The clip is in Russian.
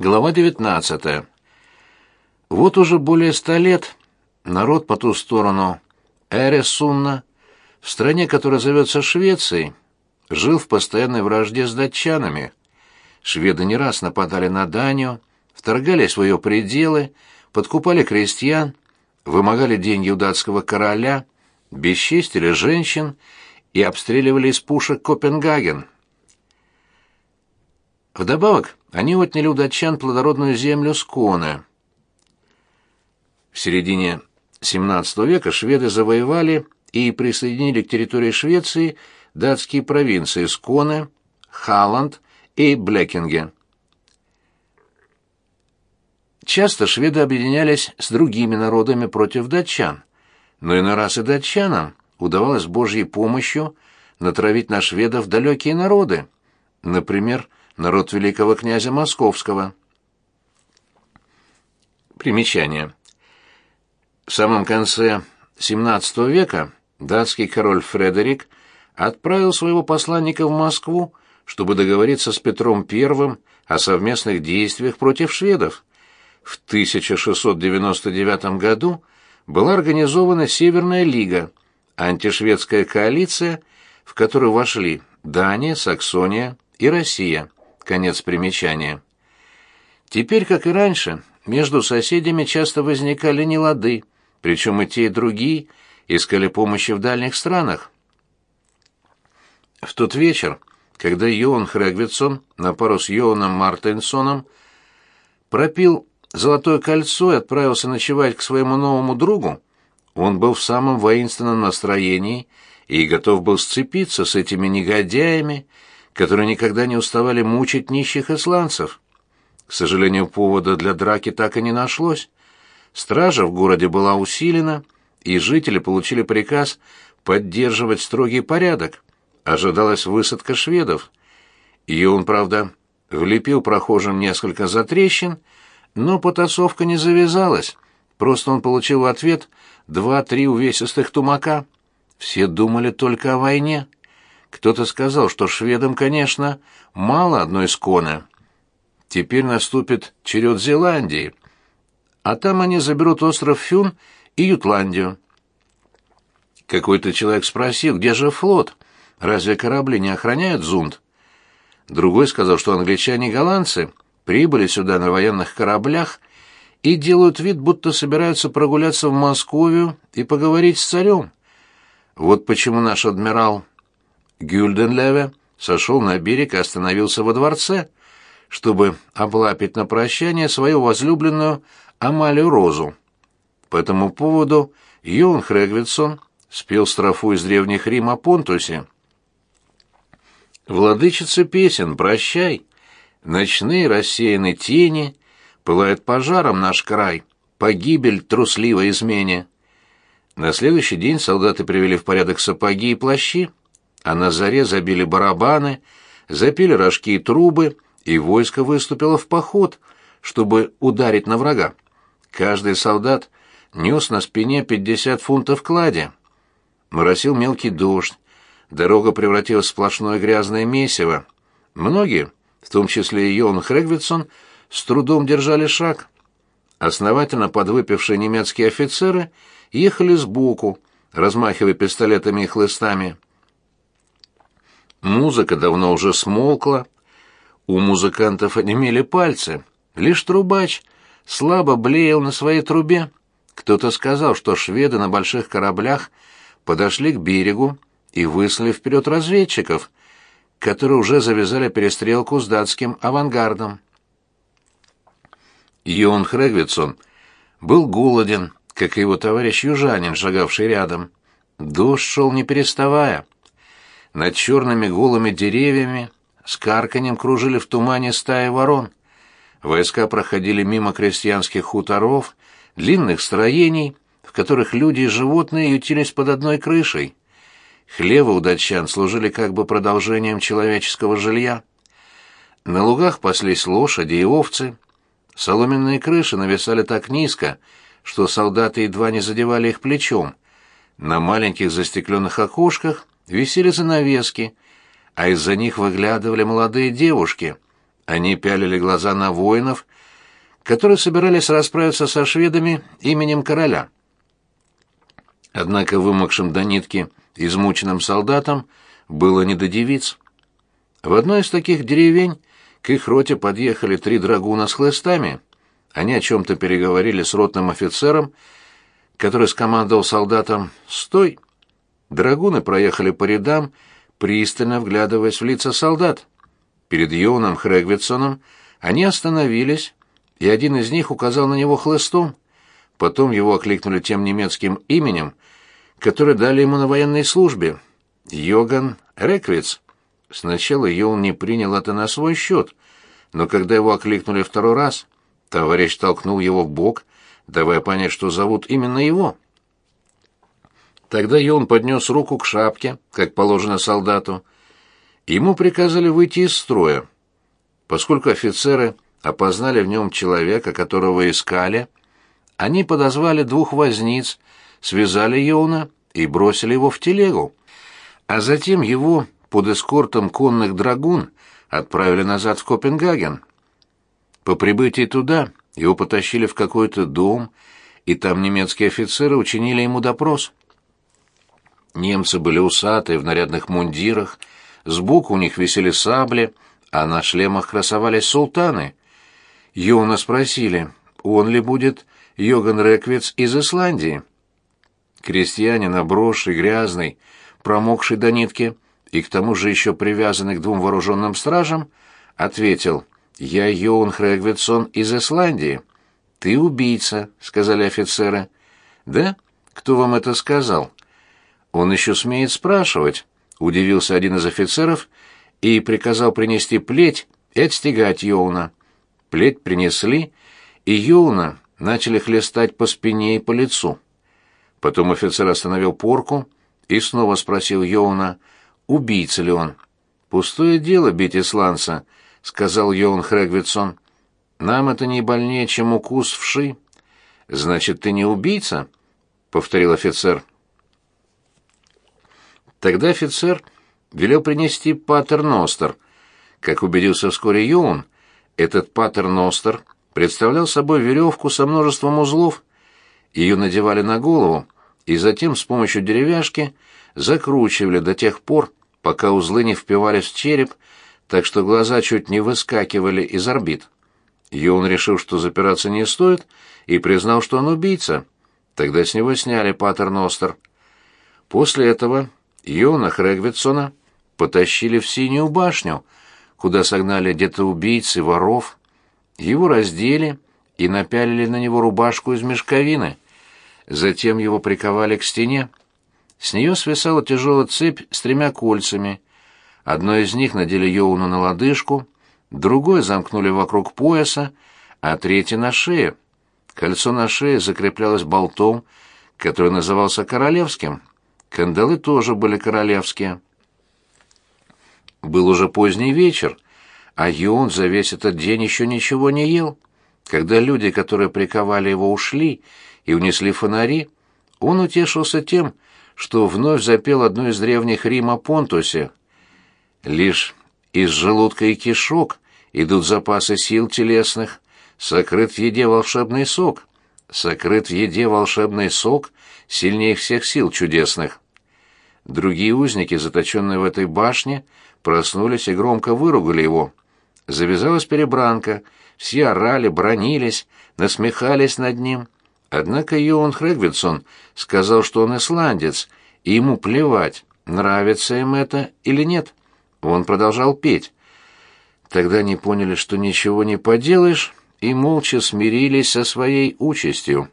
Глава 19. Вот уже более ста лет народ по ту сторону Эресунна, в стране, которая зовется Швецией, жил в постоянной вражде с датчанами. Шведы не раз нападали на Данию, вторгались в ее пределы, подкупали крестьян, вымогали деньги у датского короля, бесчестили женщин и обстреливали из пушек Копенгаген. Вдобавок, они отняли у датчан плодородную землю Сконе. В середине XVII века шведы завоевали и присоединили к территории Швеции датские провинции Сконе, Халланд и Блекинге. Часто шведы объединялись с другими народами против датчан, но иной раз и датчанам удавалось с Божьей помощью натравить на шведов далекие народы, например, народ великого князя Московского. Примечание. В самом конце XVII века датский король Фредерик отправил своего посланника в Москву, чтобы договориться с Петром I о совместных действиях против шведов. В 1699 году была организована Северная лига, антишведская коалиция, в которую вошли Дания, Саксония и Россия. Конец примечания. Теперь, как и раньше, между соседями часто возникали нелады, причем и те, и другие искали помощи в дальних странах. В тот вечер, когда Йоан Хрегвитсон на пару с Йоаном Мартенсоном пропил золотое кольцо и отправился ночевать к своему новому другу, он был в самом воинственном настроении и готов был сцепиться с этими негодяями, которые никогда не уставали мучить нищих исландцев. К сожалению, повода для драки так и не нашлось. Стража в городе была усилена, и жители получили приказ поддерживать строгий порядок. Ожидалась высадка шведов. Ее он, правда, влепил прохожим несколько затрещин, но потасовка не завязалась. Просто он получил в ответ два-три увесистых тумака. Все думали только о войне. Кто-то сказал, что шведам, конечно, мало одной сконы. Теперь наступит черед Зеландии, а там они заберут остров Фюн и Ютландию. Какой-то человек спросил, где же флот? Разве корабли не охраняют Зунд? Другой сказал, что англичане и голландцы прибыли сюда на военных кораблях и делают вид, будто собираются прогуляться в Московию и поговорить с царем. Вот почему наш адмирал Гюльденлеве сошел на берег и остановился во дворце, чтобы облапить на прощание свою возлюбленную Амалию Розу. По этому поводу Йон Хрегвитсон спел строфу из древних Рим о Понтусе. «Владычица песен, прощай! Ночные рассеяны тени, пылает пожаром наш край, погибель трусливой измене». На следующий день солдаты привели в порядок сапоги и плащи, а на заре забили барабаны, запили рожки и трубы, и войско выступило в поход, чтобы ударить на врага. Каждый солдат нес на спине пятьдесят фунтов клади. Моросил мелкий дождь, дорога превратилась в сплошное грязное месиво. Многие, в том числе и Йон Хрегвитсон, с трудом держали шаг. Основательно подвыпившие немецкие офицеры ехали сбоку, размахивая пистолетами и хлыстами. Музыка давно уже смолкла. У музыкантов онемели пальцы. Лишь трубач слабо блеял на своей трубе. Кто-то сказал, что шведы на больших кораблях подошли к берегу и выслали вперед разведчиков, которые уже завязали перестрелку с датским авангардом. Йон Хрегвитсон был голоден, как и его товарищ-южанин, шагавший рядом. Дождь шел не переставая. Над черными голыми деревьями с карканьем кружили в тумане стаи ворон. Войска проходили мимо крестьянских хуторов, длинных строений, в которых люди и животные ютились под одной крышей. Хлевы у датчан служили как бы продолжением человеческого жилья. На лугах паслись лошади и овцы. Соломенные крыши нависали так низко, что солдаты едва не задевали их плечом. На маленьких застекленных окошках висели занавески, а из-за них выглядывали молодые девушки, Они пялили глаза на воинов, которые собирались расправиться со шведами именем короля. Однако вымокшим до нитки измученным солдатам было не до девиц. В одной из таких деревень к их роте подъехали три драгуна с хлыстами. Они о чем-то переговорили с ротным офицером, который скомандовал солдатам «Стой!». Драгуны проехали по рядам, пристально вглядываясь в лица солдат. Перед Йоном Хрегвитсоном они остановились, и один из них указал на него хлыстом. Потом его окликнули тем немецким именем, которое дали ему на военной службе — Йоган Реквиц. Сначала Йон не принял это на свой счет, но когда его окликнули второй раз, товарищ толкнул его в бок, давая понять, что зовут именно его. Тогда Йон поднес руку к шапке, как положено солдату. Ему приказали выйти из строя. Поскольку офицеры опознали в нем человека, которого искали, они подозвали двух возниц, связали Йона и бросили его в телегу. А затем его под эскортом конных драгун отправили назад в Копенгаген. По прибытии туда его потащили в какой-то дом, и там немецкие офицеры учинили ему допрос. Немцы были усатые в нарядных мундирах, сбоку у них висели сабли, а на шлемах красовались султаны. Йона спросили, он ли будет Йоган Реквиц из Исландии. Крестьянин, обросший, грязный, промокший до нитки, и к тому же еще привязанный к двум вооруженным стражам, ответил «Я Йоун Хрегвитсон из Исландии». «Ты убийца», — сказали офицеры. «Да? Кто вам это сказал?» «Он еще смеет спрашивать», — удивился один из офицеров и приказал принести плеть и отстегать Йоуна. Плеть принесли, и Йоуна начали хлестать по спине и по лицу. Потом офицер остановил порку и снова спросил Йоуна, убийца ли он. «Пустое дело бить исландца», — сказал Йоун Хрегвитсон. «Нам это не больнее, чем укус вши». «Значит, ты не убийца?» — повторил офицер. Тогда офицер велел принести патерностер. Как убедился вскоре Йоун, этот патерностер представлял собой веревку со множеством узлов. Ее надевали на голову и затем с помощью деревяшки закручивали до тех пор, пока узлы не впивались в череп, так что глаза чуть не выскакивали из орбит. Йоун решил, что запираться не стоит, и признал, что он убийца. Тогда с него сняли патерностер. После этого Йона Хрегвитсона потащили в Синюю башню, куда согнали где-то убийц воров. Его раздели и напялили на него рубашку из мешковины. Затем его приковали к стене. С нее свисала тяжелая цепь с тремя кольцами. Одно из них надели Йоуну на лодыжку, другое замкнули вокруг пояса, а третье на шее. Кольцо на шее закреплялось болтом, который назывался королевским. Кандалы тоже были королевские. Был уже поздний вечер, а Йон за весь этот день еще ничего не ел. Когда люди, которые приковали его, ушли и унесли фонари, он утешился тем, что вновь запел одну из древних рим о Понтусе. «Лишь из желудка и кишок идут запасы сил телесных, сокрыт в еде волшебный сок, сокрыт в еде волшебный сок, сильнее всех сил чудесных». Другие узники, заточенные в этой башне, проснулись и громко выругали его. Завязалась перебранка, все орали, бронились, насмехались над ним. Однако Йоан Хрегвитсон сказал, что он исландец, и ему плевать, нравится им это или нет. Он продолжал петь. Тогда они поняли, что ничего не поделаешь, и молча смирились со своей участью.